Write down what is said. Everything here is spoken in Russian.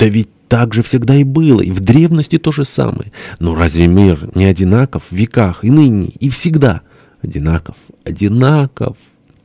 Да ведь так же всегда и было, и в древности то же самое. Но разве мир не одинаков в веках, и ныне, и всегда? Одинаков, одинаков.